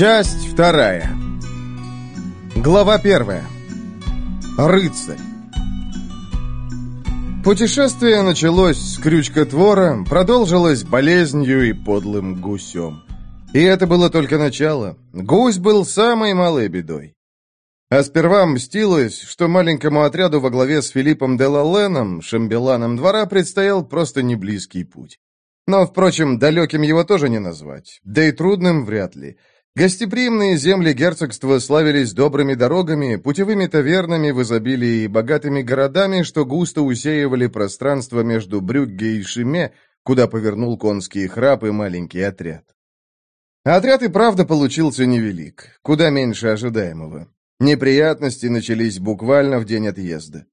Часть вторая. Глава первая. Рыцарь. Путешествие началось с крючкотвора, продолжилось болезнью и подлым гусем. И это было только начало. Гусь был самой малой бедой. А сперва мстилось, что маленькому отряду во главе с Филиппом де Лаленом, шамбеланом двора, предстоял просто неблизкий путь. Но, впрочем, далеким его тоже не назвать, да и трудным вряд ли. Гостеприимные земли герцогства славились добрыми дорогами, путевыми тавернами в изобилии и богатыми городами, что густо усеивали пространство между Брюгге и Шиме, куда повернул конский храп и маленький отряд. Отряд и правда получился невелик, куда меньше ожидаемого. Неприятности начались буквально в день отъезда.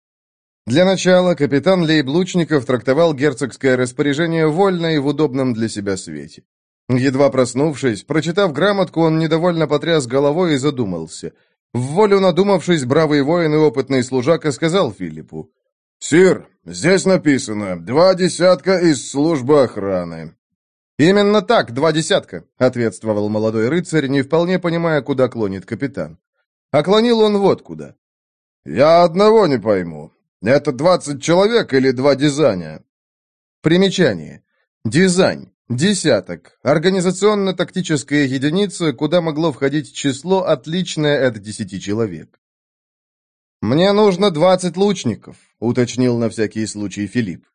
Для начала капитан Лейблучников трактовал герцогское распоряжение вольно и в удобном для себя свете. Едва проснувшись, прочитав грамотку, он недовольно потряс головой и задумался. В волю надумавшись, бравый воин и опытный служака сказал Филиппу. «Сир, здесь написано, два десятка из службы охраны». «Именно так, два десятка», — ответствовал молодой рыцарь, не вполне понимая, куда клонит капитан. А клонил он вот куда. «Я одного не пойму. Это двадцать человек или два дизайня?» Примечание. Дизайн. Десяток. Организационно-тактическая единица, куда могло входить число, отличное от десяти человек. «Мне нужно двадцать лучников», — уточнил на всякий случай Филипп.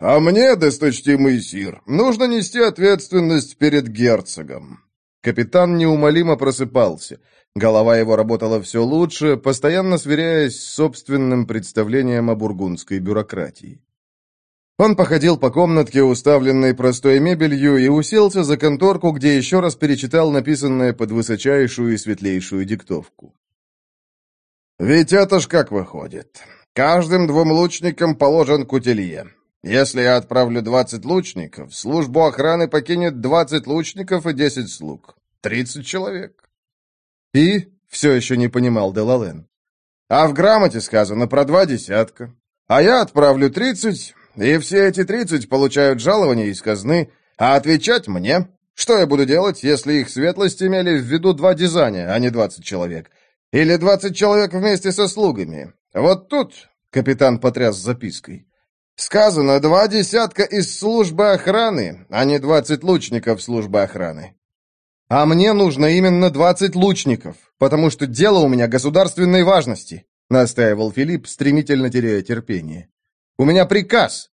«А мне, досточтимый сир, нужно нести ответственность перед герцогом». Капитан неумолимо просыпался. Голова его работала все лучше, постоянно сверяясь с собственным представлением о бургундской бюрократии. Он походил по комнатке, уставленной простой мебелью, и уселся за конторку, где еще раз перечитал написанное под высочайшую и светлейшую диктовку. «Ведь это ж как выходит. Каждым двум лучникам положен кутелье. Если я отправлю двадцать лучников, службу охраны покинет двадцать лучников и десять слуг. Тридцать человек». «И?» — все еще не понимал Делален. «А в грамоте сказано про два десятка. А я отправлю тридцать, и все эти тридцать получают жалование из казны, а отвечать мне. Что я буду делать, если их светлость имели в виду два дизайна, а не двадцать человек? Или двадцать человек вместе со слугами? Вот тут, — капитан потряс запиской, — сказано два десятка из службы охраны, а не двадцать лучников службы охраны. А мне нужно именно двадцать лучников, потому что дело у меня государственной важности, — настаивал Филипп, стремительно теряя терпение. У меня приказ.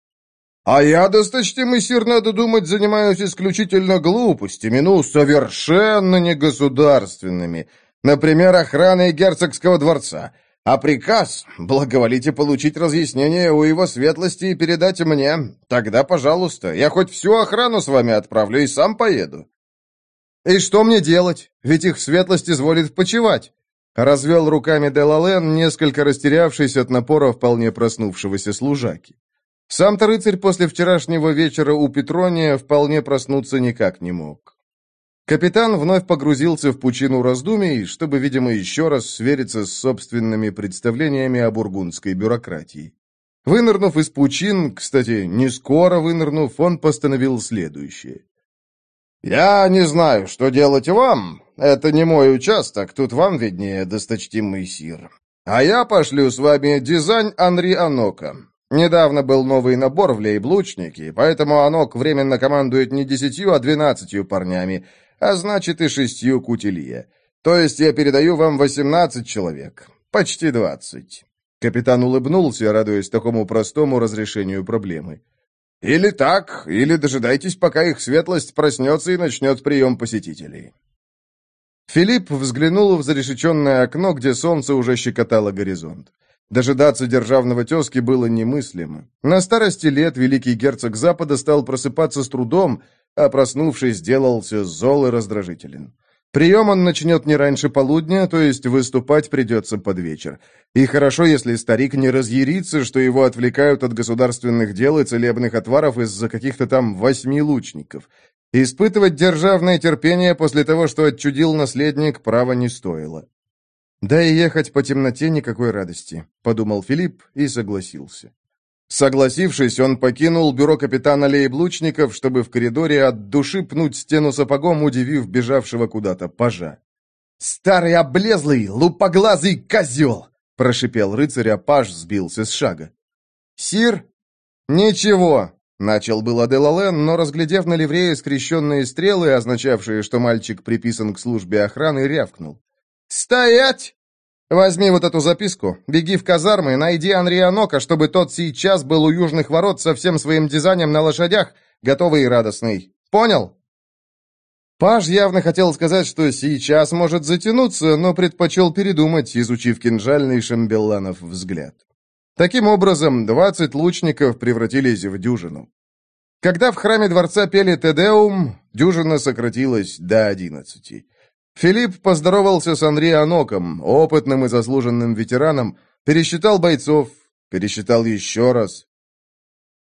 А я, досточтимый сир, надо думать, занимаюсь исключительно глупостями, ну, совершенно не государственными. Например, охраной герцогского дворца. А приказ благоволите получить разъяснение у его светлости и передать мне. Тогда, пожалуйста, я хоть всю охрану с вами отправлю и сам поеду. И что мне делать? Ведь их светлость изволит почевать. Развел руками Делален, несколько растерявшись от напора вполне проснувшегося служаки. Сам-то рыцарь после вчерашнего вечера у Петрония вполне проснуться никак не мог. Капитан вновь погрузился в пучину раздумий, чтобы, видимо, еще раз свериться с собственными представлениями о бургундской бюрократии. Вынырнув из пучин, кстати, не скоро вынырнув, он постановил следующее. «Я не знаю, что делать вам. Это не мой участок, тут вам виднее, досточтимый сир. А я пошлю с вами дизайн Анри Анока. Недавно был новый набор в лейблучники, поэтому Анок временно командует не десятью, а двенадцатью парнями, а значит и шестью кутилье. То есть я передаю вам восемнадцать человек. Почти двадцать». Капитан улыбнулся, радуясь такому простому разрешению проблемы. Или так, или дожидайтесь, пока их светлость проснется и начнет прием посетителей». Филипп взглянул в зарешеченное окно, где солнце уже щекотало горизонт. Дожидаться державного тезки было немыслимо. На старости лет великий герцог Запада стал просыпаться с трудом, а проснувшись, сделался зол и раздражителен. Прием он начнет не раньше полудня, то есть выступать придется под вечер. И хорошо, если старик не разъярится, что его отвлекают от государственных дел и целебных отваров из-за каких-то там восьми лучников. Испытывать державное терпение после того, что отчудил наследник, права не стоило. «Да и ехать по темноте никакой радости», — подумал Филипп и согласился. Согласившись, он покинул бюро капитана Лейблучников, чтобы в коридоре от души пнуть стену сапогом, удивив бежавшего куда-то пажа. «Старый облезлый, лупоглазый козел!» — прошипел рыцарь, а паж сбился с шага. «Сир?» «Ничего», — начал был Аделален, но, разглядев на ливрее скрещенные стрелы, означавшие, что мальчик приписан к службе охраны, рявкнул. «Стоять! Возьми вот эту записку, беги в казармы, найди Анрианока, чтобы тот сейчас был у южных ворот со всем своим дизайном на лошадях, готовый и радостный. Понял?» Паж явно хотел сказать, что сейчас может затянуться, но предпочел передумать, изучив кинжальный шамбелланов взгляд. Таким образом, двадцать лучников превратились в дюжину. Когда в храме дворца пели «Тедеум», дюжина сократилась до одиннадцати. Филипп поздоровался с Анри Аноком, опытным и заслуженным ветераном, пересчитал бойцов, пересчитал еще раз.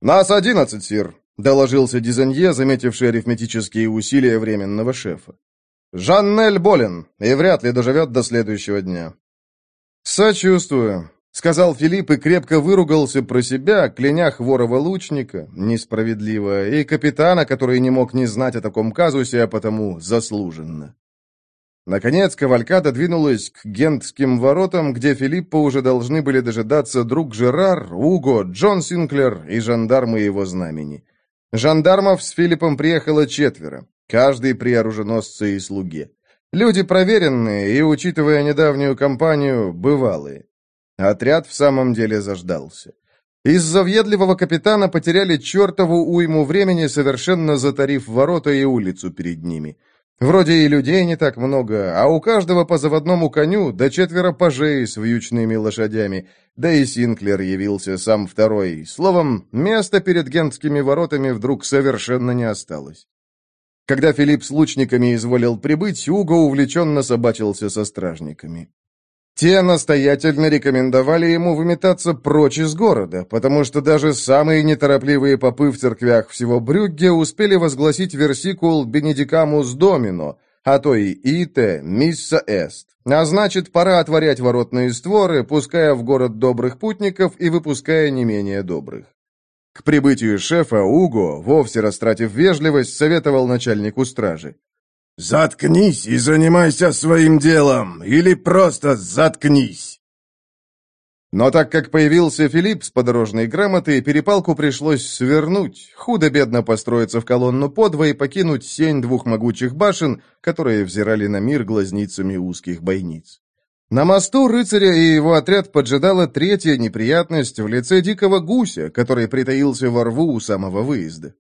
«Нас одиннадцать, сир», — доложился Дизанье, заметивший арифметические усилия временного шефа. «Жаннель болен и вряд ли доживет до следующего дня». «Сочувствую», — сказал Филипп и крепко выругался про себя, кляня хворого лучника, несправедливо, и капитана, который не мог не знать о таком казусе, а потому заслуженно. Наконец, кавалькада двинулась к гентским воротам, где Филиппа уже должны были дожидаться друг Жерар, Уго, Джон Синклер и жандармы его знамени. Жандармов с Филиппом приехало четверо, каждый при оруженосце и слуге. Люди проверенные и, учитывая недавнюю кампанию, бывалые. Отряд в самом деле заждался. Из-за въедливого капитана потеряли чертову уйму времени, совершенно затарив ворота и улицу перед ними. Вроде и людей не так много, а у каждого по заводному коню до четверо пажей с вьючными лошадями, да и Синклер явился сам второй. Словом, места перед гентскими воротами вдруг совершенно не осталось. Когда Филипп с лучниками изволил прибыть, Уго увлеченно собачился со стражниками. Те настоятельно рекомендовали ему выметаться прочь из города, потому что даже самые неторопливые попы в церквях всего Брюгге успели возгласить версикул «Бенедикамус Домино», а то и «Ите мисса эст». А значит, пора отворять воротные створы, пуская в город добрых путников и выпуская не менее добрых. К прибытию шефа Уго, вовсе растратив вежливость, советовал начальнику стражи. «Заткнись и занимайся своим делом, или просто заткнись!» Но так как появился Филипп с подорожной грамотой, перепалку пришлось свернуть, худо-бедно построиться в колонну подво и покинуть сень двух могучих башен, которые взирали на мир глазницами узких бойниц. На мосту рыцаря и его отряд поджидала третья неприятность в лице дикого гуся, который притаился во рву у самого выезда.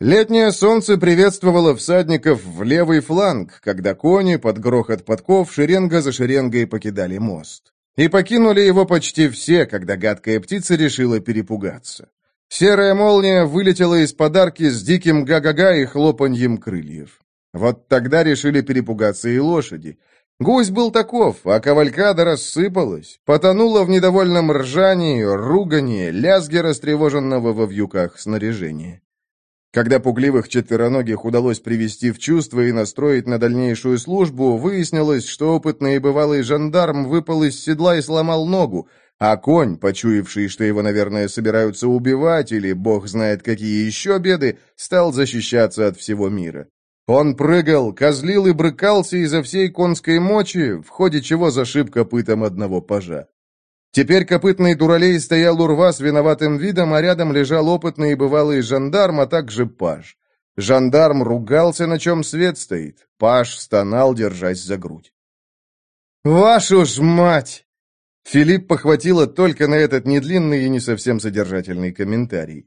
Летнее солнце приветствовало всадников в левый фланг, когда кони под грохот подков шеренга за шеренгой покидали мост. И покинули его почти все, когда гадкая птица решила перепугаться. Серая молния вылетела из подарки с диким га-га-га и хлопаньем крыльев. Вот тогда решили перепугаться и лошади. Гусь был таков, а кавалькада рассыпалась, потонула в недовольном ржании, ругании, лязге растревоженного во вьюках снаряжения. Когда пугливых четвероногих удалось привести в чувство и настроить на дальнейшую службу, выяснилось, что опытный и бывалый жандарм выпал из седла и сломал ногу, а конь, почуявший, что его, наверное, собираются убивать или бог знает какие еще беды, стал защищаться от всего мира. Он прыгал, козлил и брыкался изо всей конской мочи, в ходе чего зашиб копытом одного пажа. Теперь копытный дуралей стоял у рва с виноватым видом, а рядом лежал опытный и бывалый жандарм, а также паж. Жандарм ругался, на чем свет стоит. Паж стонал, держась за грудь. «Вашу ж мать!» Филипп похватило только на этот недлинный и не совсем содержательный комментарий.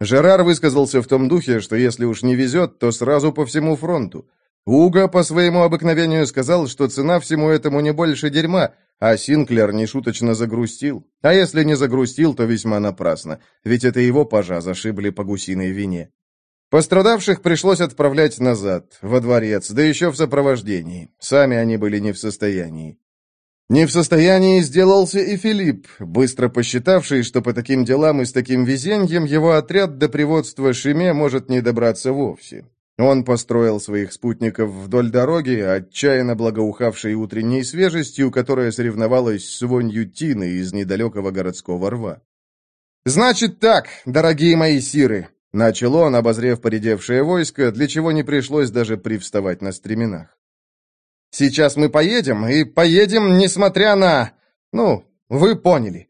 Жерар высказался в том духе, что если уж не везет, то сразу по всему фронту. Уга по своему обыкновению сказал, что цена всему этому не больше дерьма, а Синклер нешуточно загрустил. А если не загрустил, то весьма напрасно, ведь это его пажа зашибли по гусиной вине. Пострадавших пришлось отправлять назад, во дворец, да еще в сопровождении. Сами они были не в состоянии. Не в состоянии сделался и Филипп, быстро посчитавший, что по таким делам и с таким везеньем его отряд до приводства Шиме может не добраться вовсе. Он построил своих спутников вдоль дороги, отчаянно благоухавшей утренней свежестью, которая соревновалась с вонью тины из недалекого городского рва. «Значит так, дорогие мои сиры!» — начал он, обозрев поредевшее войско, для чего не пришлось даже привставать на стременах. Сейчас мы поедем, и поедем, несмотря на... Ну, вы поняли.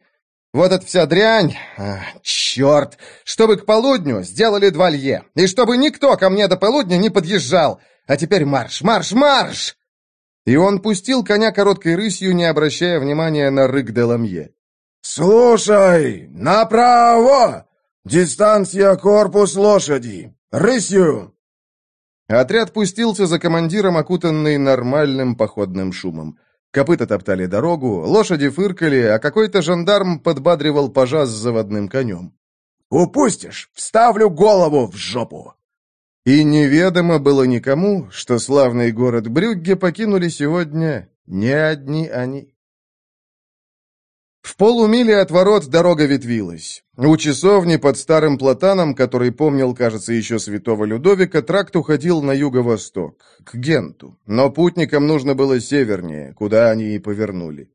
Вот эта вся дрянь... А, черт! Чтобы к полудню сделали два лье, и чтобы никто ко мне до полудня не подъезжал. А теперь марш, марш, марш!» И он пустил коня короткой рысью, не обращая внимания на рык Деламье. «Слушай, направо! Дистанция корпус лошади! Рысью!» Отряд пустился за командиром, окутанный нормальным походным шумом. Копыта топтали дорогу, лошади фыркали, а какой-то жандарм подбадривал пажа с заводным конем. «Упустишь! Вставлю голову в жопу!» И неведомо было никому, что славный город Брюгге покинули сегодня не одни они. В полумиле от ворот дорога ветвилась. У часовни под старым платаном, который помнил, кажется, еще святого Людовика, тракт уходил на юго-восток, к Генту. Но путникам нужно было севернее, куда они и повернули.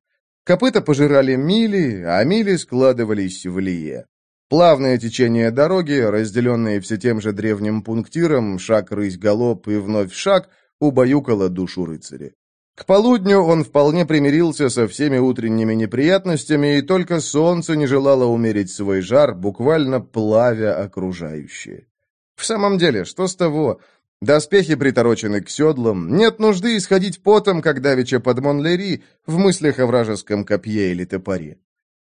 Копыта пожирали мили, а мили складывались в лие. Плавное течение дороги, разделенные все тем же древним пунктиром, шаг-рысь-галоп и вновь шаг, убаюкало душу рыцаря. К полудню он вполне примирился со всеми утренними неприятностями, и только солнце не желало умерить свой жар, буквально плавя окружающее. В самом деле, что с того? Доспехи приторочены к седлам, нет нужды исходить потом, как давеча под Монлери, в мыслях о вражеском копье или топоре.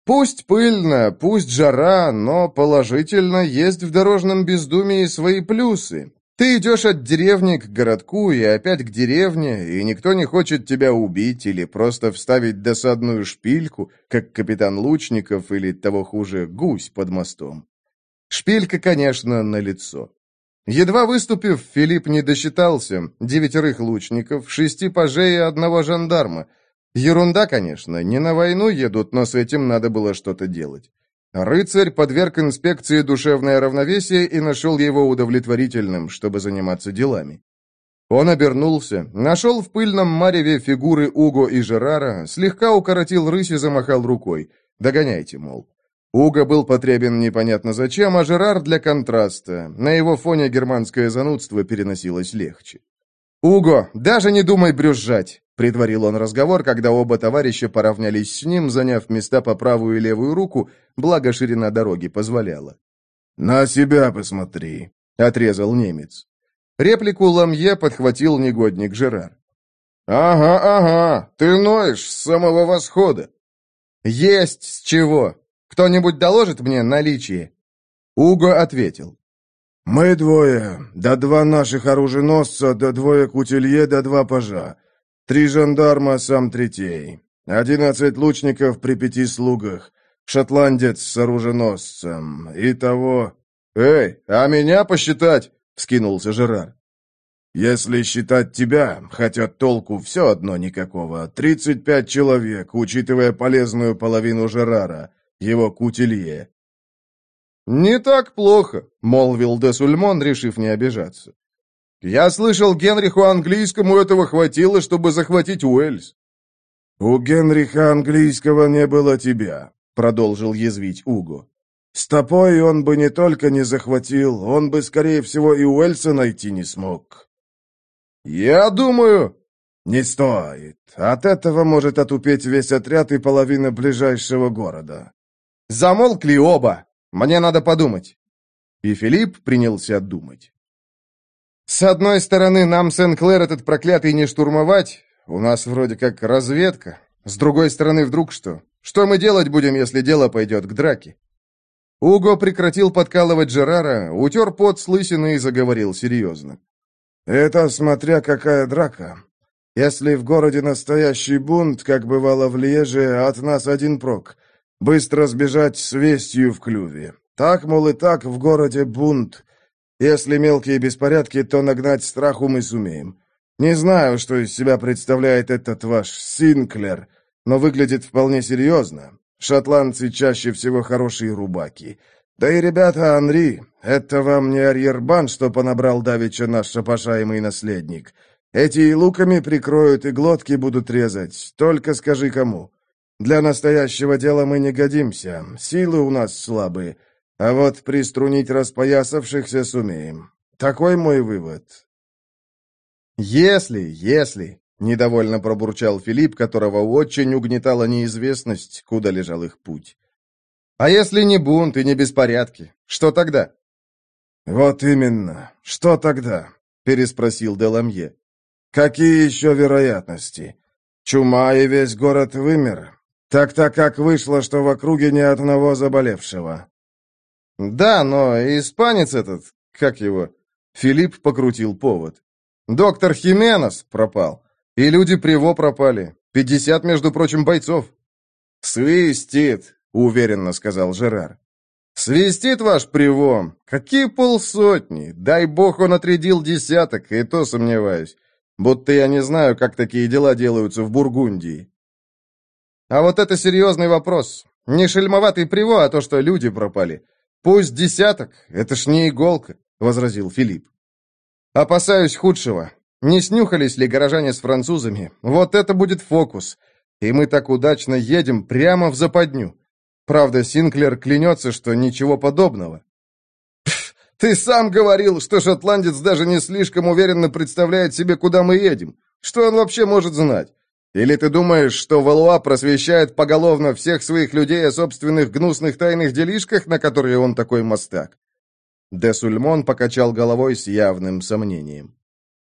Пусть пыльно, пусть жара, но положительно есть в дорожном бездумии свои плюсы. Ты идешь от деревни к городку и опять к деревне, и никто не хочет тебя убить или просто вставить досадную шпильку, как капитан Лучников или, того хуже, гусь под мостом. Шпилька, конечно, на лицо. Едва выступив, Филипп не досчитался. Девятерых лучников, шести пажей и одного жандарма. Ерунда, конечно, не на войну едут, но с этим надо было что-то делать. Рыцарь подверг инспекции душевное равновесие и нашел его удовлетворительным, чтобы заниматься делами. Он обернулся, нашел в пыльном мареве фигуры Уго и Жерара, слегка укоротил рысь и замахал рукой. «Догоняйте, мол». Уго был потребен непонятно зачем, а Жерар для контраста. На его фоне германское занудство переносилось легче. «Уго, даже не думай брюзжать!» — предварил он разговор, когда оба товарища поравнялись с ним, заняв места по правую и левую руку, благо ширина дороги позволяла. «На себя посмотри», — отрезал немец. Реплику Ламье подхватил негодник Жерар. «Ага, ага, ты ноешь с самого восхода». «Есть с чего. Кто-нибудь доложит мне наличие?» Уго ответил. «Мы двое, да два наших оруженосца, да двое кутилье, да два пажа. Три жандарма, сам третей. Одиннадцать лучников при пяти слугах. Шотландец с оруженосцем. Итого...» «Эй, а меня посчитать?» — вскинулся Жерар. «Если считать тебя, хотя толку все одно никакого, тридцать пять человек, учитывая полезную половину Жерара, его кутилье. «Не так плохо», — молвил де Сульмон, решив не обижаться. «Я слышал, Генриху Английскому этого хватило, чтобы захватить Уэльс». «У Генриха Английского не было тебя», — продолжил язвить Уго. «С тобой он бы не только не захватил, он бы, скорее всего, и Уэльса найти не смог». «Я думаю...» «Не стоит. От этого может отупеть весь отряд и половина ближайшего города». «Замолкли оба!» Мне надо подумать». И Филипп принялся думать. «С одной стороны, нам Сен-Клэр этот проклятый не штурмовать. У нас вроде как разведка. С другой стороны, вдруг что? Что мы делать будем, если дело пойдет к драке?» Уго прекратил подкалывать Жерара, утер пот с лысины и заговорил серьезно. «Это смотря какая драка. Если в городе настоящий бунт, как бывало в Леже, от нас один прок. Быстро сбежать с вестью в клюве. Так, мол, и так в городе бунт. Если мелкие беспорядки, то нагнать страху мы сумеем. Не знаю, что из себя представляет этот ваш Синклер, но выглядит вполне серьезно. Шотландцы чаще всего хорошие рубаки. Да и ребята Анри, это вам не арьербан, что понабрал давеча наш шапошаемый наследник. Эти и луками прикроют, и глотки будут резать. Только скажи кому. Для настоящего дела мы не годимся, силы у нас слабые, а вот приструнить распоясавшихся сумеем. Такой мой вывод». «Если, если...» недовольно пробурчал Филипп, которого очень угнетала неизвестность, куда лежал их путь. «А если не бунт и не беспорядки, что тогда?» «Вот именно. Что тогда?» — переспросил Деламье. «Какие еще вероятности? Чума и весь город вымер. Так-то как вышло, что в округе ни одного заболевшего?» «Да, но испанец этот, как его?» Филипп покрутил повод. «Доктор Хименос пропал. И люди Приво пропали. Пятьдесят, между прочим, бойцов». «Свистит», — уверенно сказал Жерар. «Свистит ваш Приво? Какие полсотни? Дай бог он отрядил десяток, и то сомневаюсь. Будто я не знаю, как такие дела делаются в Бургундии». «А вот это серьезный вопрос. Не шельмоватый Приво, а то, что люди пропали. Пусть десяток, это ж не иголка», — возразил Филипп. «Опасаюсь худшего. Не снюхались ли горожане с французами? Вот это будет фокус. И мы так удачно едем прямо в западню. Правда, Синклер клянется, что ничего подобного. «Ты сам говорил, что шотландец даже не слишком уверенно представляет себе, куда мы едем. Что он вообще может знать? Или ты думаешь, что Валуа просвещает поголовно всех своих людей о собственных гнусных тайных делишках, на которые он такой мастак?» Де Сульмон покачал головой с явным сомнением.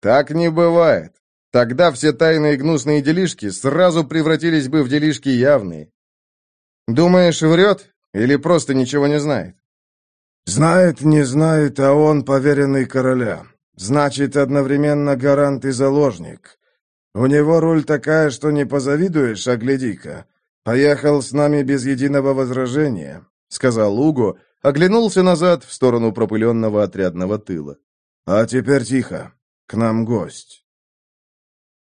«Так не бывает. Тогда все тайные гнусные делишки сразу превратились бы в делишки явные. Думаешь, врет? Или просто ничего не знает? Знает, не знает, а он поверенный короля. Значит, одновременно гарант и заложник. У него роль такая, что не позавидуешь, а гляди-ка. Поехал с нами без единого возражения, сказал Уго, оглянулся назад в сторону пропыленного отрядного тыла. А теперь тихо. К нам гость.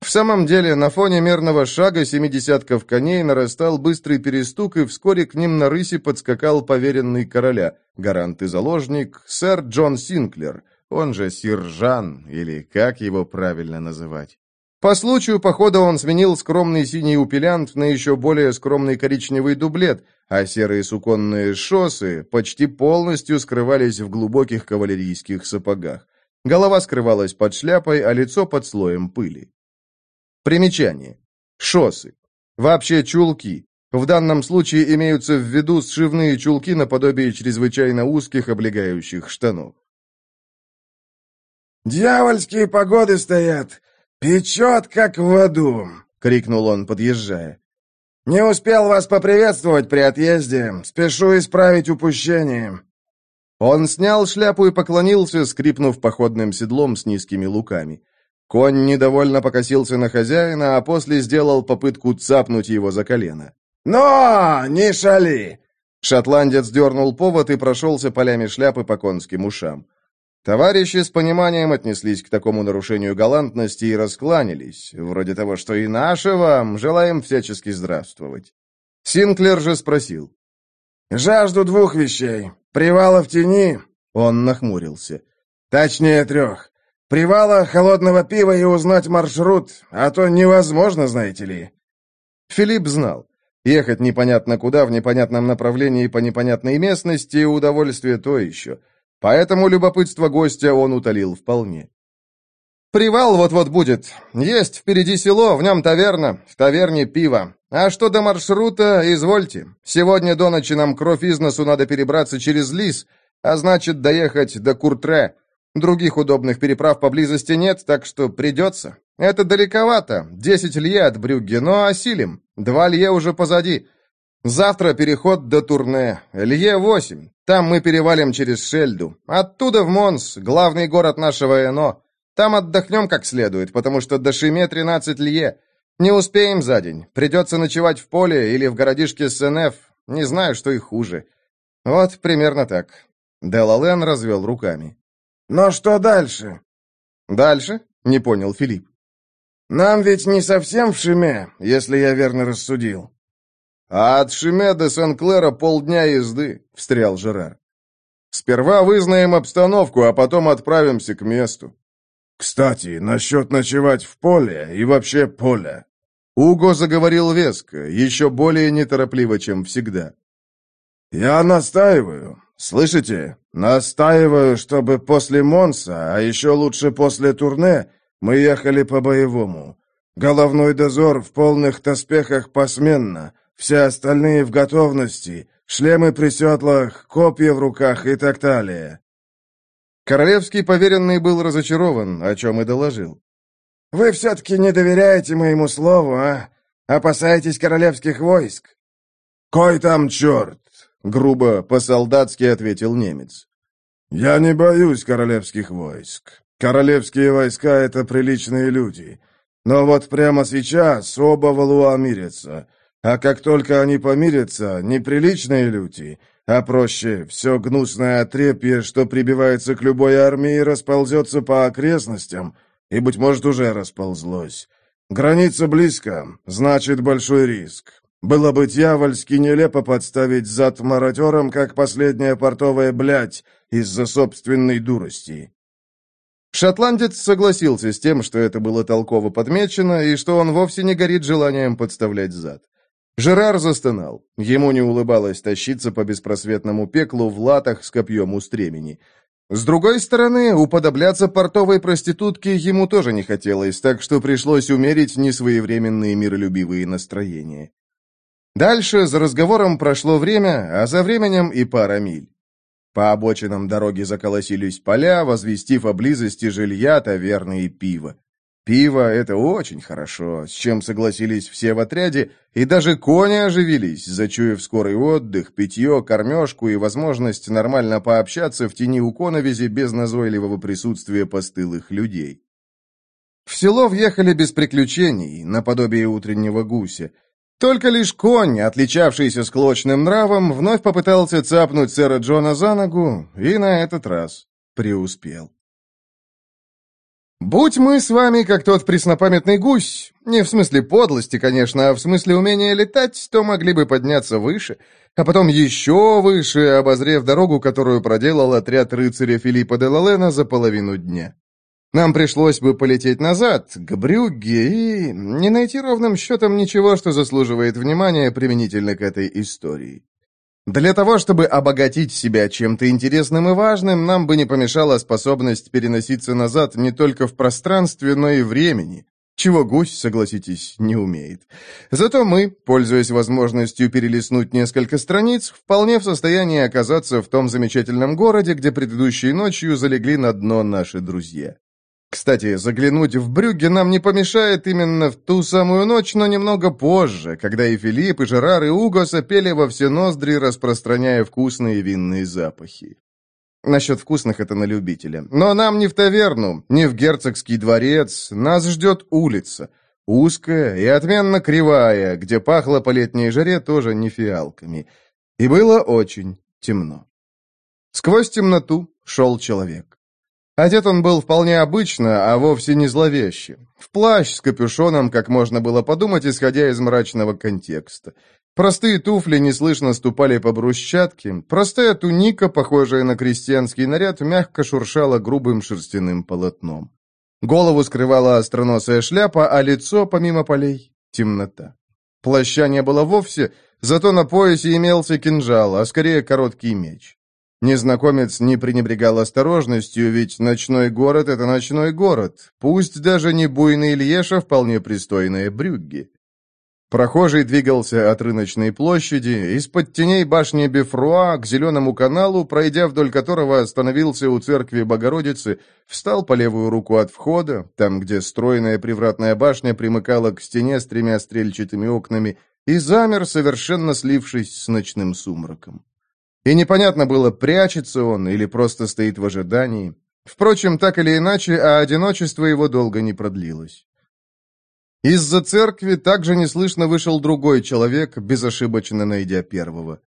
В самом деле, на фоне мерного шага семидесятков коней нарастал быстрый перестук, и вскоре к ним на рыси подскакал поверенный короля, гарант и заложник, сэр Джон Синклер, он же сир Жан, или как его правильно называть. По случаю похода он сменил скромный синий упелянт на еще более скромный коричневый дублет, а серые суконные шоссы почти полностью скрывались в глубоких кавалерийских сапогах. Голова скрывалась под шляпой, а лицо под слоем пыли. Примечание. Шоссы. Вообще чулки. В данном случае имеются в виду сшивные чулки наподобие чрезвычайно узких облегающих штанов. «Дьявольские погоды стоят! Печет, как в аду!» — крикнул он, подъезжая. «Не успел вас поприветствовать при отъезде. Спешу исправить упущение». Он снял шляпу и поклонился, скрипнув походным седлом с низкими луками. Конь недовольно покосился на хозяина, а после сделал попытку цапнуть его за колено. «Но, не шали!» Шотландец дернул повод и прошелся полями шляпы по конским ушам. Товарищи с пониманием отнеслись к такому нарушению галантности и раскланялись, вроде того, что и вам, желаем всячески здравствовать. Синклер же спросил. «Жажду двух вещей. Привала в тени...» Он нахмурился. «Точнее трех. Привала, холодного пива и узнать маршрут, а то невозможно, знаете ли». Филипп знал. Ехать непонятно куда, в непонятном направлении по непонятной местности, удовольствие то еще. Поэтому любопытство гостя он утолил вполне. «Привал вот-вот будет. Есть впереди село, в нем таверна, в таверне пиво. А что до маршрута, извольте. Сегодня до ночи нам кровь из носу надо перебраться через лис, а значит, доехать до Куртре. Других удобных переправ поблизости нет, так что придется. Это далековато, десять лье от Брюгге, но осилим. Два лье уже позади. Завтра переход до Турне. Лье восемь. Там мы перевалим через Шельду. Оттуда в Монс, главный город нашего Эно. Там отдохнем как следует, потому что до Шиме тринадцать лье. Не успеем за день. Придется ночевать в поле или в городишке Сенеф. Не знаю, что и хуже. Вот примерно так. Делален развел руками. Но что дальше?» «Дальше?» — не понял Филипп. «Нам ведь не совсем в Шиме, если я верно рассудил». «А от Шиме до Сен-Клера полдня езды», — встрял Жерар. «Сперва вызнаем обстановку, а потом отправимся к месту». «Кстати, насчет ночевать в поле и вообще поля». Уго заговорил веско, еще более неторопливо, чем всегда. «Я настаиваю. Слышите? Настаиваю, чтобы после Монса, а еще лучше после турне, мы ехали по-боевому. Головной дозор в полных доспехах посменно, все остальные в готовности, шлемы при седлах, копья в руках и так далее». Королевский поверенный был разочарован, о чем и доложил. «Вы все-таки не доверяете моему слову, а? Опасаетесь королевских войск?» «Кой там черт?» — грубо, по-солдатски ответил немец. «Я не боюсь королевских войск. Королевские войска — это приличные люди. Но вот прямо сейчас оба Валуа мирятся. А как только они помирятся, неприличные люди, а проще, все гнусное отрепье, что прибивается к любой армии, расползется по окрестностям, и, быть может, уже расползлось. Граница близко, значит, большой риск. Было бы дьявольски нелепо подставить зад мародерам, как последняя портовая блядь, из-за собственной дурости. Шотландец согласился с тем, что это было толково подмечено, и что он вовсе не горит желанием подставлять зад. Жерар застонал. Ему не улыбалось тащиться по беспросветному пеклу в латах с копьем у стремени. С другой стороны, уподобляться портовой проститутке ему тоже не хотелось, так что пришлось умерить несвоевременные миролюбивые настроения. Дальше за разговором прошло время, а за временем и пара миль. По обочинам дороги заколосились поля, возвестив о близости жилья, таверны и пива. Пиво — это очень хорошо, с чем согласились все в отряде, и даже кони оживились, зачуяв скорый отдых, питье, кормежку и возможность нормально пообщаться в тени у коновизи без назойливого присутствия постылых людей. В село въехали без приключений, наподобие утреннего гуся — только лишь конь, отличавшийся склочным нравом, вновь попытался цапнуть сэра Джона за ногу, и на этот раз преуспел. Будь мы с вами как тот преснопамятный гусь, не в смысле подлости, конечно, а в смысле умения летать, то могли бы подняться выше, а потом еще выше, обозрев дорогу, которую проделал отряд рыцаря Филиппа де Лалена за половину дня. Нам пришлось бы полететь назад, к Брюгге, и не найти ровным счетом ничего, что заслуживает внимания применительно к этой истории. Для того, чтобы обогатить себя чем-то интересным и важным, нам бы не помешала способность переноситься назад не только в пространстве, но и времени, чего гусь, согласитесь, не умеет. Зато мы, пользуясь возможностью перелистнуть несколько страниц, вполне в состоянии оказаться в том замечательном городе, где предыдущей ночью залегли на дно наши друзья. Кстати, заглянуть в Брюгге нам не помешает именно в ту самую ночь, но немного позже, когда и Филипп, и Жерар, и Уго сопели во все ноздри, распространяя вкусные винные запахи. Насчет вкусных это на любителя. Но нам не в таверну, не в герцогский дворец, нас ждет улица. Узкая и отменно кривая, где пахло по летней жаре тоже не фиалками. И было очень темно. Сквозь темноту шел человек. Одет он был вполне обычно, а вовсе не зловеще. В плащ с капюшоном, как можно было подумать, исходя из мрачного контекста. Простые туфли неслышно ступали по брусчатке, простая туника, похожая на крестьянский наряд, мягко шуршала грубым шерстяным полотном. Голову скрывала остроносая шляпа, а лицо, помимо полей, темнота. Плаща не было вовсе, зато на поясе имелся кинжал, а скорее короткий меч. Незнакомец не пренебрегал осторожностью, ведь ночной город — это ночной город, пусть даже не буйный Льеша, вполне пристойные Брюгге. Прохожий двигался от рыночной площади, из-под теней башни Бефруа к Зеленому каналу, пройдя вдоль которого остановился у церкви Богородицы, встал по левую руку от входа, там, где стройная привратная башня примыкала к стене с тремя стрельчатыми окнами, и замер, совершенно слившись с ночным сумраком. И непонятно было, прячется он или просто стоит в ожидании. Впрочем, так или иначе, а одиночество его долго не продлилось. Из-за церкви также неслышно вышел другой человек, безошибочно найдя первого.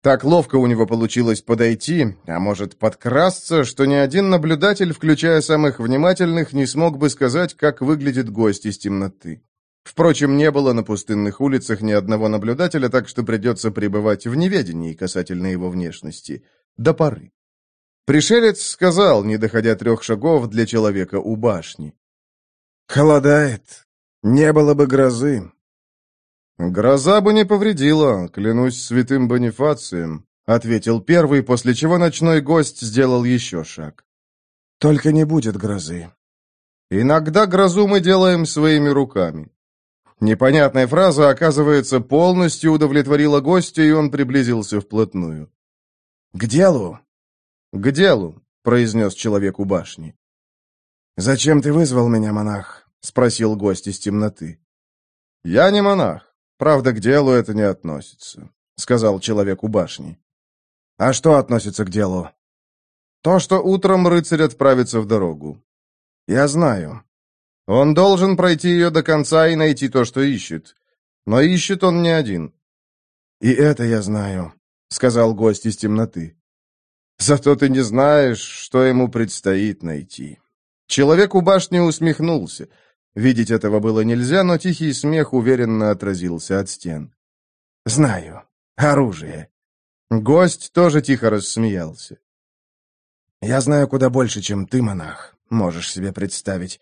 Так ловко у него получилось подойти, а может подкрасться, что ни один наблюдатель, включая самых внимательных, не смог бы сказать, как выглядит гость из темноты. Впрочем, не было на пустынных улицах ни одного наблюдателя, так что придется пребывать в неведении касательно его внешности. До поры. Пришелец сказал, не доходя трех шагов для человека у башни. «Холодает. Не было бы грозы». «Гроза бы не повредила, клянусь святым Бонифацием», — ответил первый, после чего ночной гость сделал еще шаг. «Только не будет грозы». «Иногда грозу мы делаем своими руками. Непонятная фраза, оказывается, полностью удовлетворила гостя, и он приблизился вплотную. «К делу!» «К делу!» — произнес человек у башни. «Зачем ты вызвал меня, монах?» — спросил гость из темноты. «Я не монах. Правда, к делу это не относится», — сказал человек у башни. «А что относится к делу?» «То, что утром рыцарь отправится в дорогу». «Я знаю. Он должен пройти ее до конца и найти то, что ищет. Но ищет он не один». «И это я знаю», — сказал гость из темноты. «Зато ты не знаешь, что ему предстоит найти». Человек у башни усмехнулся. Видеть этого было нельзя, но тихий смех уверенно отразился от стен. «Знаю. Оружие». Гость тоже тихо рассмеялся. «Я знаю куда больше, чем ты, монах, можешь себе представить.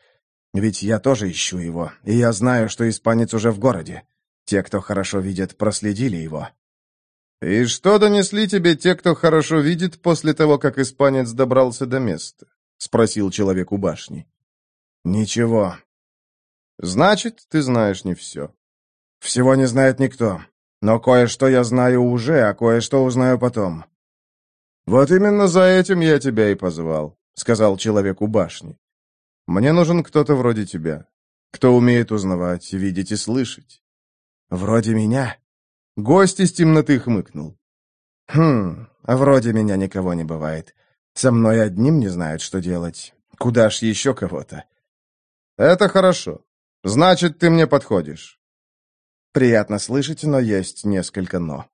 Ведь я тоже ищу его, и я знаю, что испанец уже в городе. Те, кто хорошо видят, проследили его». «И что донесли тебе те, кто хорошо видит, после того, как испанец добрался до места?» — спросил человек у башни. «Ничего». «Значит, ты знаешь не все». «Всего не знает никто. Но кое-что я знаю уже, а кое-что узнаю потом». «Вот именно за этим я тебя и позвал», — сказал человек у башни. «Мне нужен кто-то вроде тебя, кто умеет узнавать, видеть и слышать». «Вроде меня?» Гость из темноты хмыкнул. «Хм, а вроде меня никого не бывает. Со мной одним не знают, что делать. Куда ж еще кого-то?» «Это хорошо. Значит, ты мне подходишь». «Приятно слышать, но есть несколько «но».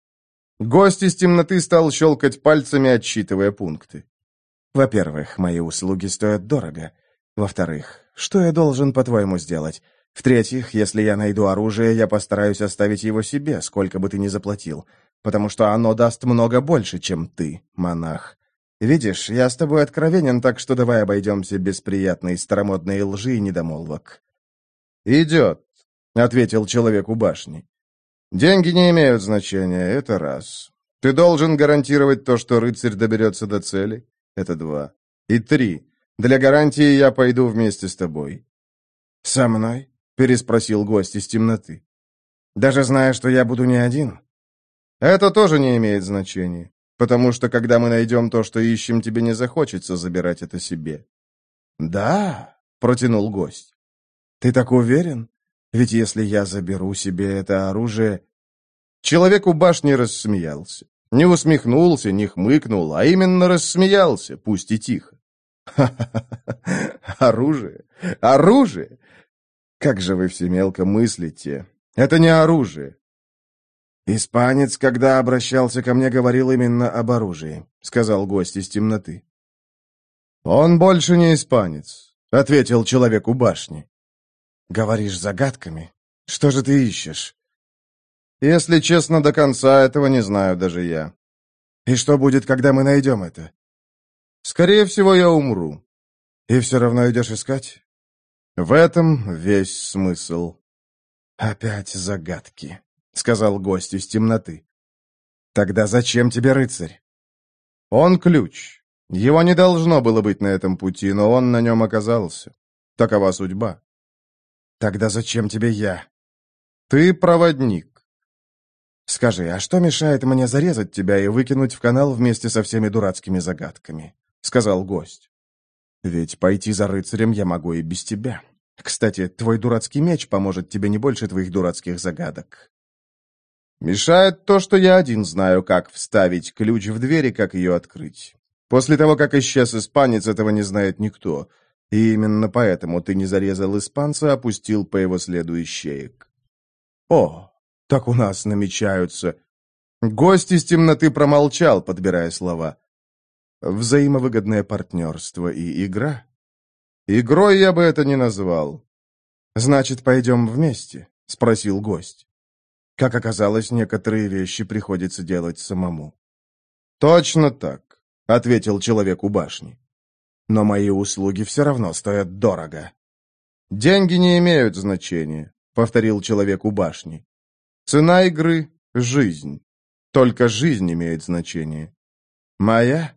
Гость из темноты стал щелкать пальцами, отсчитывая пункты. «Во-первых, мои услуги стоят дорого. Во-вторых, что я должен, по-твоему, сделать? В-третьих, если я найду оружие, я постараюсь оставить его себе, сколько бы ты ни заплатил, потому что оно даст много больше, чем ты, монах. Видишь, я с тобой откровенен, так что давай обойдемся без приятной старомодной лжи и недомолвок». «Идет», — ответил человек у башни. «Деньги не имеют значения, это раз. Ты должен гарантировать то, что рыцарь доберется до цели, это два. И три. Для гарантии я пойду вместе с тобой». «Со мной?» переспросил гость из темноты. «Даже зная, что я буду не один?» «Это тоже не имеет значения, потому что, когда мы найдем то, что ищем, тебе не захочется забирать это себе». «Да», — протянул гость. «Ты так уверен? Ведь если я заберу себе это оружие...» Человек у башни рассмеялся. Не усмехнулся, не хмыкнул, а именно рассмеялся, пусть и тихо. «Ха-ха-ха! Оружие! Оружие! Как же вы все мелко мыслите. Это не оружие. «Испанец, когда обращался ко мне, говорил именно об оружии», — сказал гость из темноты. «Он больше не испанец», — ответил человек у башни. «Говоришь загадками? Что же ты ищешь?» «Если честно, до конца этого не знаю даже я». «И что будет, когда мы найдем это?» «Скорее всего, я умру». «И все равно идешь искать?» В этом весь смысл. «Опять загадки», — сказал гость из темноты. «Тогда зачем тебе рыцарь?» «Он ключ. Его не должно было быть на этом пути, но он на нем оказался. Такова судьба». «Тогда зачем тебе я?» «Ты проводник». «Скажи, а что мешает мне зарезать тебя и выкинуть в канал вместе со всеми дурацкими загадками?» — сказал гость. Ведь пойти за рыцарем я могу и без тебя. Кстати, твой дурацкий меч поможет тебе не больше твоих дурацких загадок. Мешает то, что я один знаю, как вставить ключ в дверь и как ее открыть. После того, как исчез испанец, этого не знает никто. И именно поэтому ты не зарезал испанца, а опустил по его следу ищеек. О, так у нас намечаются... Гость из темноты промолчал, подбирая слова. Взаимовыгодное партнерство и игра? Игрой я бы это не назвал. Значит, пойдем вместе? Спросил гость. Как оказалось, некоторые вещи приходится делать самому. Точно так, ответил человек у башни. Но мои услуги все равно стоят дорого. Деньги не имеют значения, повторил человек у башни. Цена игры — жизнь. Только жизнь имеет значение. Моя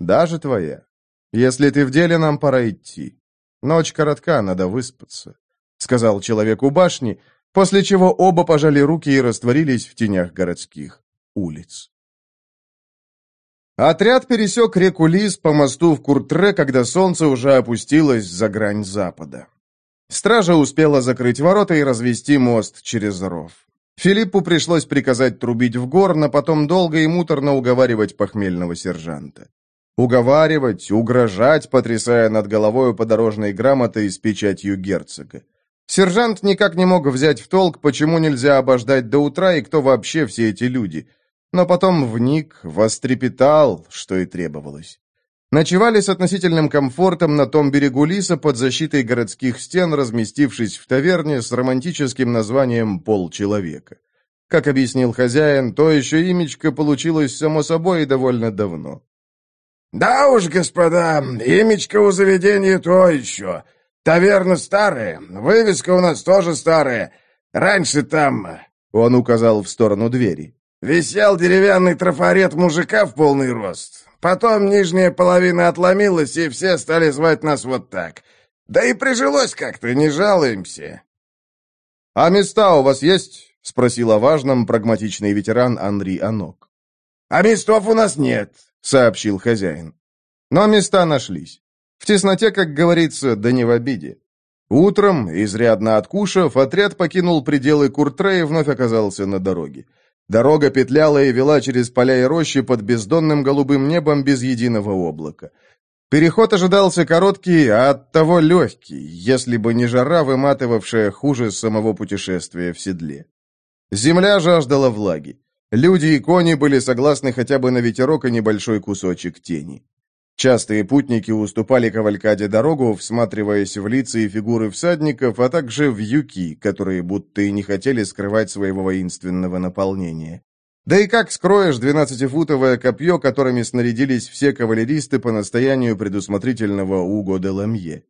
даже твоя. Если ты в деле, нам пора идти. Ночь коротка, надо выспаться», — сказал человек у башни, после чего оба пожали руки и растворились в тенях городских улиц. Отряд пересек реку Лис по мосту в Куртре, когда солнце уже опустилось за грань запада. Стража успела закрыть ворота и развести мост через ров. Филиппу пришлось приказать трубить в горн, а потом долго и муторно уговаривать похмельного сержанта. Уговаривать, угрожать, потрясая над головой подорожной грамотой с печатью герцога. Сержант никак не мог взять в толк, почему нельзя обождать до утра и кто вообще все эти люди. Но потом вник, вострепетал, что и требовалось. Ночевали с относительным комфортом на том берегу Лиса под защитой городских стен, разместившись в таверне с романтическим названием «Полчеловека». Как объяснил хозяин, то еще имечко получилось само собой и довольно давно. «Да уж, господа, имечко у заведения то еще. Таверна старая, вывеска у нас тоже старая. Раньше там...» Он указал в сторону двери. «Висел деревянный трафарет мужика в полный рост. Потом нижняя половина отломилась, и все стали звать нас вот так. Да и прижилось как-то, не жалуемся». «А места у вас есть?» — спросил о важном прагматичный ветеран Андрей Анок. «А местов у нас нет», — сообщил хозяин. Но места нашлись. В тесноте, как говорится, да не в обиде. Утром, изрядно откушав, отряд покинул пределы Куртре и вновь оказался на дороге. Дорога петляла и вела через поля и рощи под бездонным голубым небом без единого облака. Переход ожидался короткий, а оттого легкий, если бы не жара, выматывавшая хуже самого путешествия в седле. Земля жаждала влаги. Люди и кони были согласны хотя бы на ветерок и небольшой кусочек тени. Частые путники уступали кавалькаде дорогу, всматриваясь в лица и фигуры всадников, а также в юки, которые будто и не хотели скрывать своего воинственного наполнения. Да и как скроешь двенадцатифутовое копье, которыми снарядились все кавалеристы по настоянию предусмотрительного Уго де Ламье?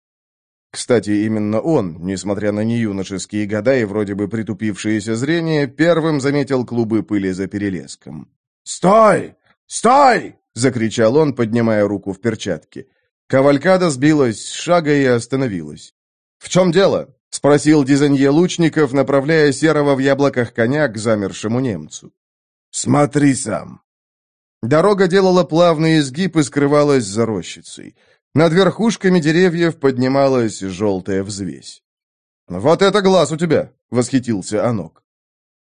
Кстати, именно он, несмотря на неюношеские года и вроде бы притупившееся зрение, первым заметил клубы пыли за перелеском. «Стой! Стой!» — закричал он, поднимая руку в перчатке. Кавалькада сбилась с шага и остановилась. «В чем дело?» — спросил Дизанье Лучников, направляя серого в яблоках коня к замершему немцу. «Смотри сам». Дорога делала плавный изгиб и скрывалась за рощицей. Над верхушками деревьев поднималась желтая взвесь. «Вот это глаз у тебя!» — восхитился Анок.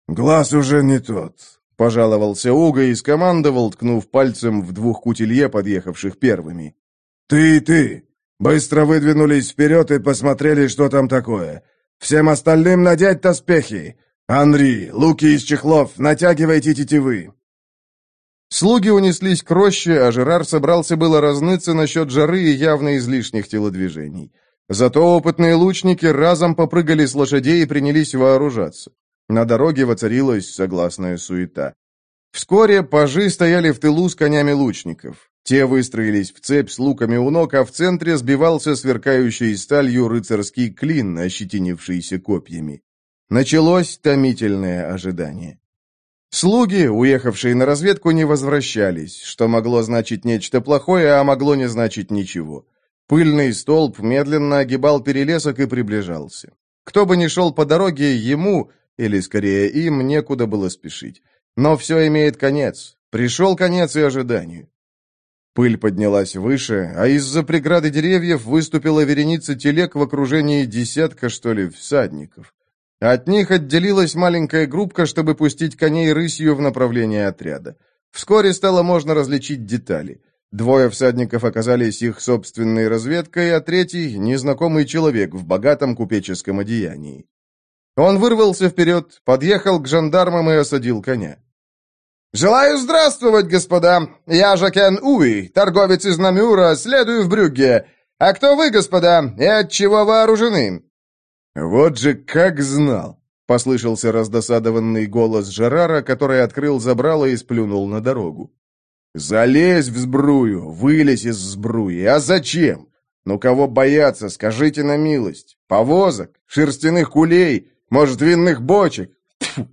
«Глаз уже не тот», Пожаловался Уга и скомандовал, ткнув пальцем в двух кутилье, подъехавших первыми. «Ты и ты! Быстро выдвинулись вперед и посмотрели, что там такое. Всем остальным надеть доспехи! Анри, луки из чехлов, натягивайте тетивы!» Слуги унеслись к роще, а Жерар собрался было разныться насчет жары и явно излишних телодвижений. Зато опытные лучники разом попрыгали с лошадей и принялись вооружаться. На дороге воцарилась согласная суета. Вскоре пажи стояли в тылу с конями лучников. Те выстроились в цепь с луками у ног, а в центре сбивался сверкающий сталью рыцарский клин, ощетинившийся копьями. Началось томительное ожидание. Слуги, уехавшие на разведку, не возвращались, что могло значить нечто плохое, а могло не значить ничего. Пыльный столб медленно огибал перелесок и приближался. Кто бы ни шел по дороге, ему, или, скорее, им некуда было спешить. Но все имеет конец. Пришел конец и ожиданию. Пыль поднялась выше, а из-за преграды деревьев выступила вереница телег в окружении десятка, что ли, всадников. От них отделилась маленькая группка, чтобы пустить коней рысью в направлении отряда. Вскоре стало можно различить детали. Двое всадников оказались их собственной разведкой, а третий — незнакомый человек в богатом купеческом одеянии. Он вырвался вперед, подъехал к жандармам и осадил коня. «Желаю здравствовать, господа! Я Жакен Уи, торговец из Намюра, следую в Брюгге. А кто вы, господа, и от чего вооружены?» «Вот же как знал!» — послышался раздосадованный голос Жерара, который открыл забрало и сплюнул на дорогу. «Залезь в сбрую, вылезь из сбруи. А зачем? Ну кого бояться, скажите на милость. Повозок, шерстяных кулей, может, винных бочек? Тьфу.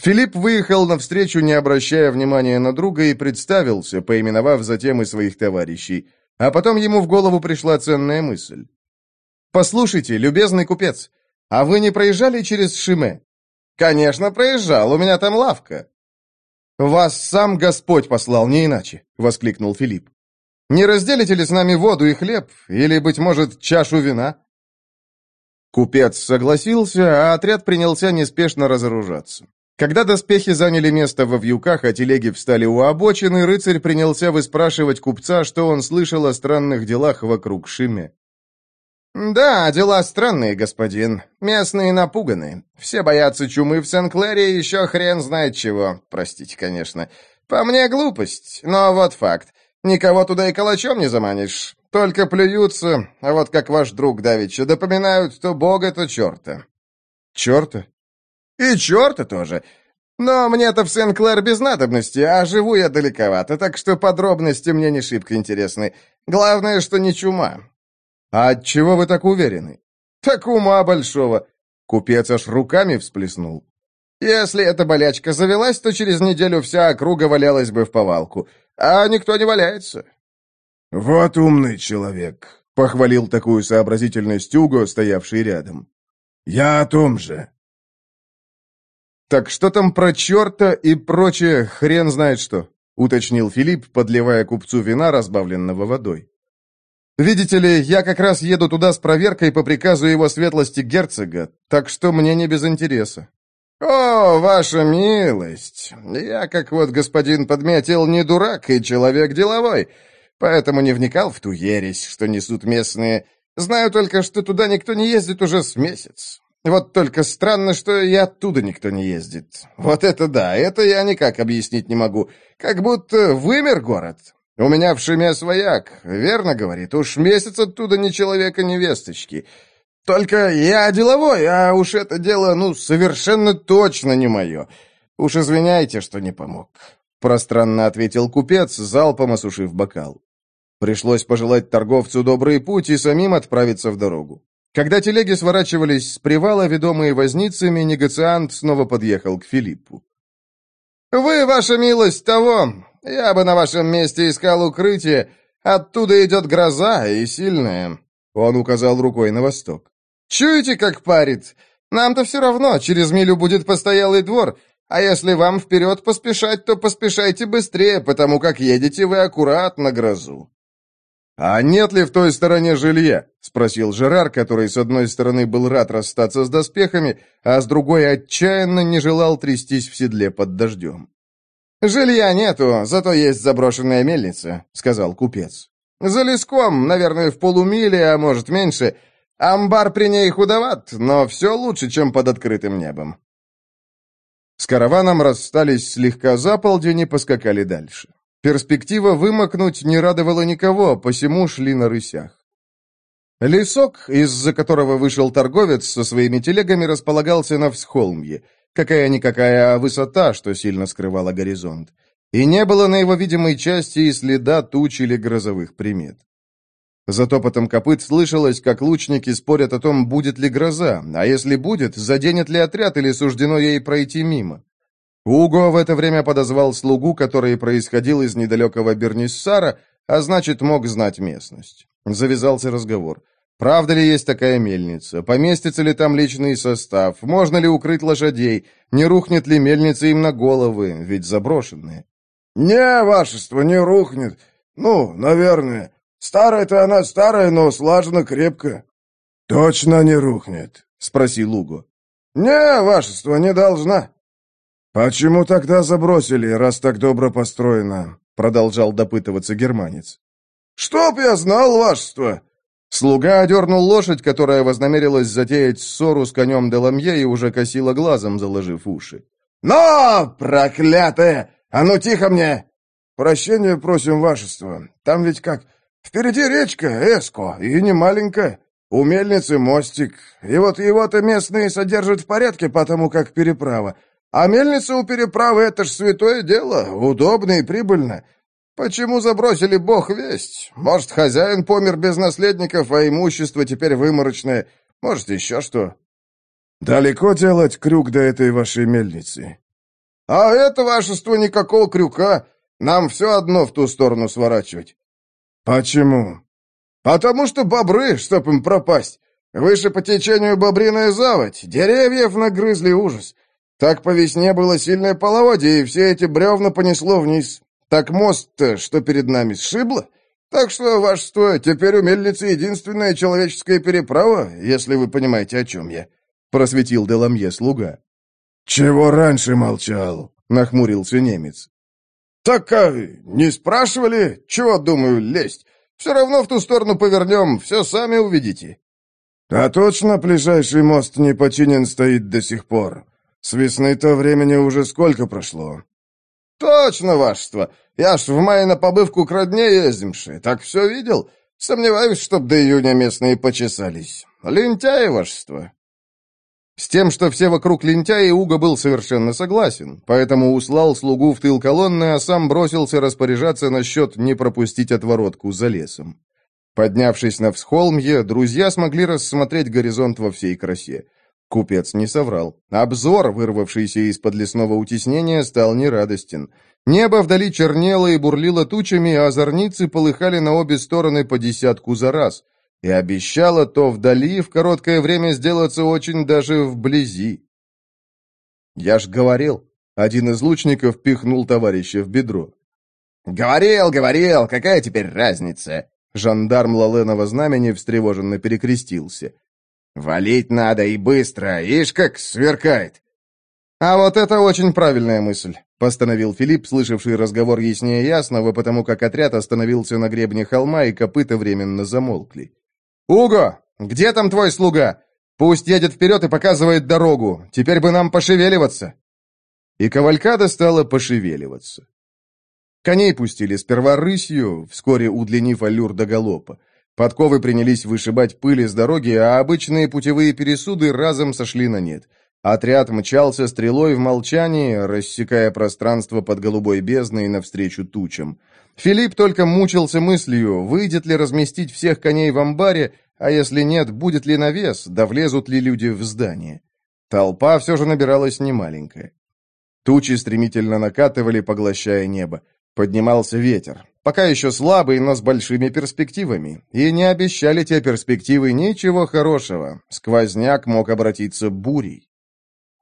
Филипп выехал навстречу, не обращая внимания на друга, и представился, поименовав затем и своих товарищей. А потом ему в голову пришла ценная мысль. «Послушайте, любезный купец, А вы не проезжали через Шиме?» «Конечно, проезжал, у меня там лавка». «Вас сам Господь послал, не иначе», — воскликнул Филипп. «Не разделите ли с нами воду и хлеб, или, быть может, чашу вина?» Купец согласился, а отряд принялся неспешно разоружаться. Когда доспехи заняли место во вьюках, а телеги встали у обочины, рыцарь принялся выспрашивать купца, что он слышал о странных делах вокруг Шиме. «Да, дела странные, господин. Местные напуганы. Все боятся чумы в Сен-Клэре и еще хрен знает чего. Простите, конечно. По мне глупость, но вот факт. Никого туда и калачом не заманишь. Только плюются, а вот как ваш друг Давича, допоминают то бога, то черта». «Черта?» «И черта тоже. Но мне-то в Сен-Клэр без надобности, а живу я далековато, так что подробности мне не шибко интересны. Главное, что не чума». «А от чего вы так уверены?» «Так ума большого». Купец аж руками всплеснул. «Если эта болячка завелась, то через неделю вся округа валялась бы в повалку. А никто не валяется. «Вот умный человек», — похвалил такую сообразительность Уго, стоявший рядом. «Я о том же». «Так что там про черта и прочее, хрен знает что», — уточнил Филипп, подливая купцу вина, разбавленного водой. «Видите ли, я как раз еду туда с проверкой по приказу его светлости герцога, так что мне не без интереса». «О, ваша милость! Я, как вот господин подметил, не дурак и человек деловой поэтому не вникал в ту ересь, что несут местные. Знаю только, что туда никто не ездит уже с месяц. Вот только странно, что и оттуда никто не ездит. Вот это да, это я никак объяснить не могу. Как будто вымер город. У меня в Шиме свояк, верно говорит, уж месяц оттуда ни человека, ни весточки. Только я деловой, а уж это дело, ну, совершенно точно не мое. Уж извиняйте, что не помог. Пространно ответил купец, залпом осушив бокал. Пришлось пожелать торговцу добрый путь и самим отправиться в дорогу. Когда телеги сворачивались с привала, ведомые возницами, негациант снова подъехал к Филиппу. «Вы, ваша милость, того! Я бы на вашем месте искал укрытие. Оттуда идет гроза, и сильная». Он указал рукой на восток. «Чуете, как парит? Нам-то все равно, через милю будет постоялый двор, а если вам вперед поспешать, то поспешайте быстрее, потому как едете вы аккуратно грозу». «А нет ли в той стороне жилья?» — спросил Жерар, который с одной стороны был рад расстаться с доспехами, а с другой отчаянно не желал трястись в седле под дождем. «Жилья нету, зато есть заброшенная мельница», — сказал купец. «За леском, наверное, в полумиле, а может меньше. Амбар при ней худоват, но все лучше, чем под открытым небом». С караваном расстались слегка за полдень и поскакали дальше. Перспектива вымокнуть не радовала никого, посему шли на рысях. Лесок, из-за которого вышел торговец со своими телегами, располагался на всхолмье. Какая-никакая высота, что сильно скрывала горизонт. И не было на его видимой части и следа туч или грозовых примет. За топотом копыт слышалось, как лучники спорят о том, будет ли гроза, а если будет, заденет ли отряд или суждено ей пройти мимо. Уго в это время подозвал слугу, который происходил из недалекого Берниссара, а значит, мог знать местность. Завязался разговор. Правда ли есть такая мельница? Поместится ли там личный состав? Можно ли укрыть лошадей? Не рухнет ли мельница им на головы? Ведь заброшенные. «Не, вашество, не рухнет. Ну, наверное. Старая-то она старая, но слажена крепко». «Точно не рухнет?» — спросил Уго. «Не, вашество, не должна». «Почему тогда забросили, раз так добро построено?» Продолжал допытываться германец. «Чтоб я знал, вашество!» Слуга одернул лошадь, которая вознамерилась затеять ссору с конем Деламье и уже косила глазом, заложив уши. «Но, проклятая! А ну тихо мне!» «Прощения просим, вашество. Там ведь как? Впереди речка, Эско, и не маленькая. У мельницы мостик. И вот его-то местные содержат в порядке, потому как переправа. А мельница у переправы — это ж святое дело, удобно и прибыльно. Почему забросили бог весть? Может, хозяин помер без наследников, а имущество теперь выморочное? Может, еще что? Далеко делать крюк до этой вашей мельницы? А это вашество никакого крюка. Нам все одно в ту сторону сворачивать. Почему? Потому что бобры, чтоб им пропасть. Выше по течению бобриная заводь. Деревьев нагрызли ужас. Так по весне было сильное половодье, и все эти бревна понесло вниз. Так мост-то, что перед нами, сшибло? Так что, вашество, теперь у мельницы единственная человеческая переправа, если вы понимаете, о чем я», — просветил Деламье слуга. «Чего раньше молчал?» — нахмурился немец. «Так а, не спрашивали? Чего, думаю, лезть? Все равно в ту сторону повернем, все сами увидите». «А точно ближайший мост не починен стоит до сих пор? С весны-то времени уже сколько прошло?» «Точно, вашество! Я ж в мае на побывку к родне ездимши, так все видел. Сомневаюсь, чтоб до июня местные почесались. Лентяи, вашество!» С тем, что все вокруг лентяи, Уго был совершенно согласен, поэтому услал слугу в тыл колонны, а сам бросился распоряжаться насчет не пропустить отворотку за лесом. Поднявшись на всхолмье, друзья смогли рассмотреть горизонт во всей красе. Купец не соврал. Обзор, вырвавшийся из-под лесного утеснения, стал нерадостен. Небо вдали чернело и бурлило тучами, а озорницы полыхали на обе стороны по десятку за раз. И обещало то вдали в короткое время сделаться очень даже вблизи. «Я ж говорил», — один из лучников пихнул товарища в бедро. «Говорил, говорил, какая теперь разница?» Жандарм Лаленова знамени встревоженно перекрестился. «Валить надо и быстро, ишь как сверкает!» «А вот это очень правильная мысль», — постановил Филипп, слышавший разговор яснее ясного, потому как отряд остановился на гребне холма, и копыта временно замолкли. «Уго, где там твой слуга? Пусть едет вперед и показывает дорогу. Теперь бы нам пошевеливаться». И кавалькада стала пошевеливаться. Коней пустили сперва рысью, вскоре удлинив аллюр до галопа. Подковы принялись вышибать пыль из дороги, а обычные путевые пересуды разом сошли на нет. Отряд мчался стрелой в молчании, рассекая пространство под голубой бездной навстречу тучам. Филипп только мучился мыслью, выйдет ли разместить всех коней в амбаре, а если нет, будет ли навес, да влезут ли люди в здание. Толпа все же набиралась немаленькая. Тучи стремительно накатывали, поглощая небо. Поднимался ветер. Пока еще слабый, но с большими перспективами. И не обещали те перспективы ничего хорошего. Сквозняк мог обратиться бурей.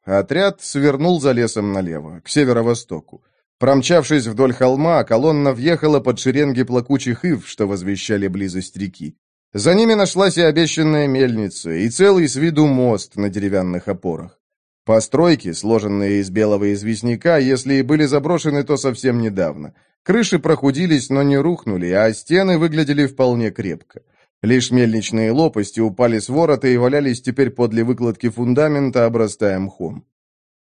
Отряд свернул за лесом налево, к северо-востоку. Промчавшись вдоль холма, колонна въехала под шеренги плакучих ив, что возвещали близость реки. За ними нашлась и обещанная мельница, и целый с виду мост на деревянных опорах. Постройки, сложенные из белого известняка, если и были заброшены, то совсем недавно. Крыши прохудились, но не рухнули, а стены выглядели вполне крепко. Лишь мельничные лопасти упали с ворота и валялись теперь подле выкладки фундамента, обрастая мхом.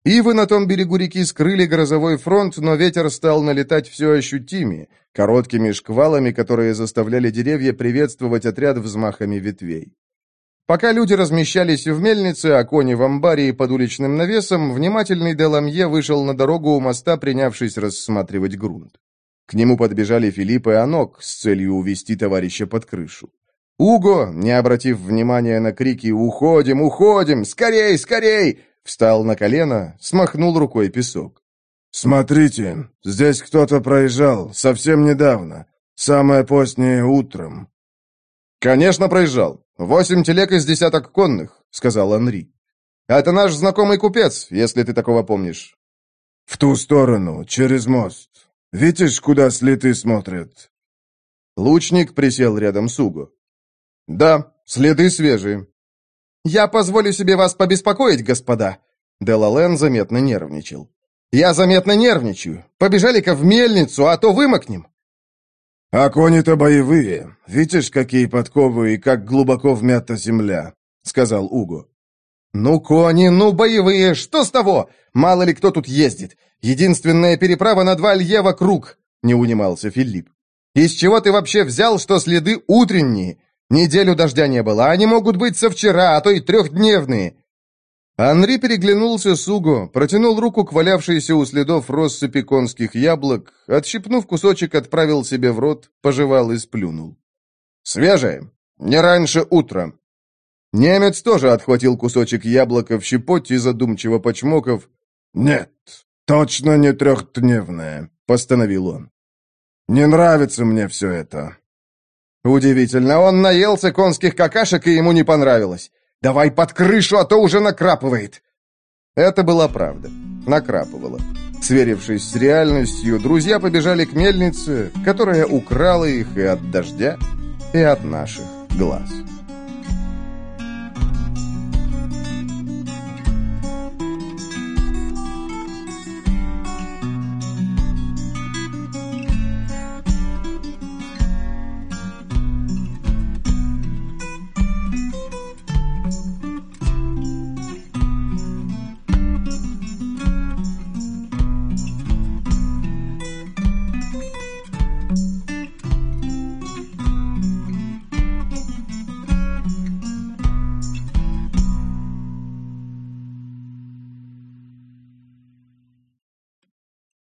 Ивы на том берегу реки скрыли грозовой фронт, но ветер стал налетать все ощутимее, короткими шквалами, которые заставляли деревья приветствовать отряд взмахами ветвей. Пока люди размещались в мельнице, а кони в амбаре и под уличным навесом, внимательный Деламье вышел на дорогу у моста, принявшись рассматривать грунт. К нему подбежали Филипп и Анок с целью увести товарища под крышу. Уго, не обратив внимания на крики «Уходим! Уходим! Скорей! Скорей!» встал на колено, смахнул рукой песок. «Смотрите, здесь кто-то проезжал, совсем недавно, самое позднее утром». «Конечно, проезжал. Восемь телег из десяток конных», — сказал Анри. «Это наш знакомый купец, если ты такого помнишь». «В ту сторону, через мост. Видишь, куда следы смотрят?» Лучник присел рядом с Уго. «Да, следы свежие». «Я позволю себе вас побеспокоить, господа!» Делален заметно нервничал. «Я заметно нервничаю. Побежали-ка в мельницу, а то вымокнем!» «А кони-то боевые. Видишь, какие подковы и как глубоко вмята земля», — сказал Уго. «Ну, кони, ну, боевые, что с того? Мало ли кто тут ездит. Единственная переправа на два лье вокруг», — не унимался Филипп. «Из чего ты вообще взял, что следы утренние? Неделю дождя не было, они могут быть со вчера, а то и трехдневные». Анри переглянулся с Уго, протянул руку к валявшейся у следов россыпи конских яблок, отщипнув кусочек, отправил себе в рот, пожевал и сплюнул. «Свежее. Не раньше утра». Немец тоже отхватил кусочек яблока в щепоть задумчиво почмоков. «Нет, точно не трехдневное», — постановил он. «Не нравится мне все это». Удивительно, он наелся конских какашек, и ему не понравилось. Давай под крышу, а то уже накрапывает!» Это была правда. Накрапывало. Сверившись с реальностью, друзья побежали к мельнице, которая украла их и от дождя, и от наших глаз.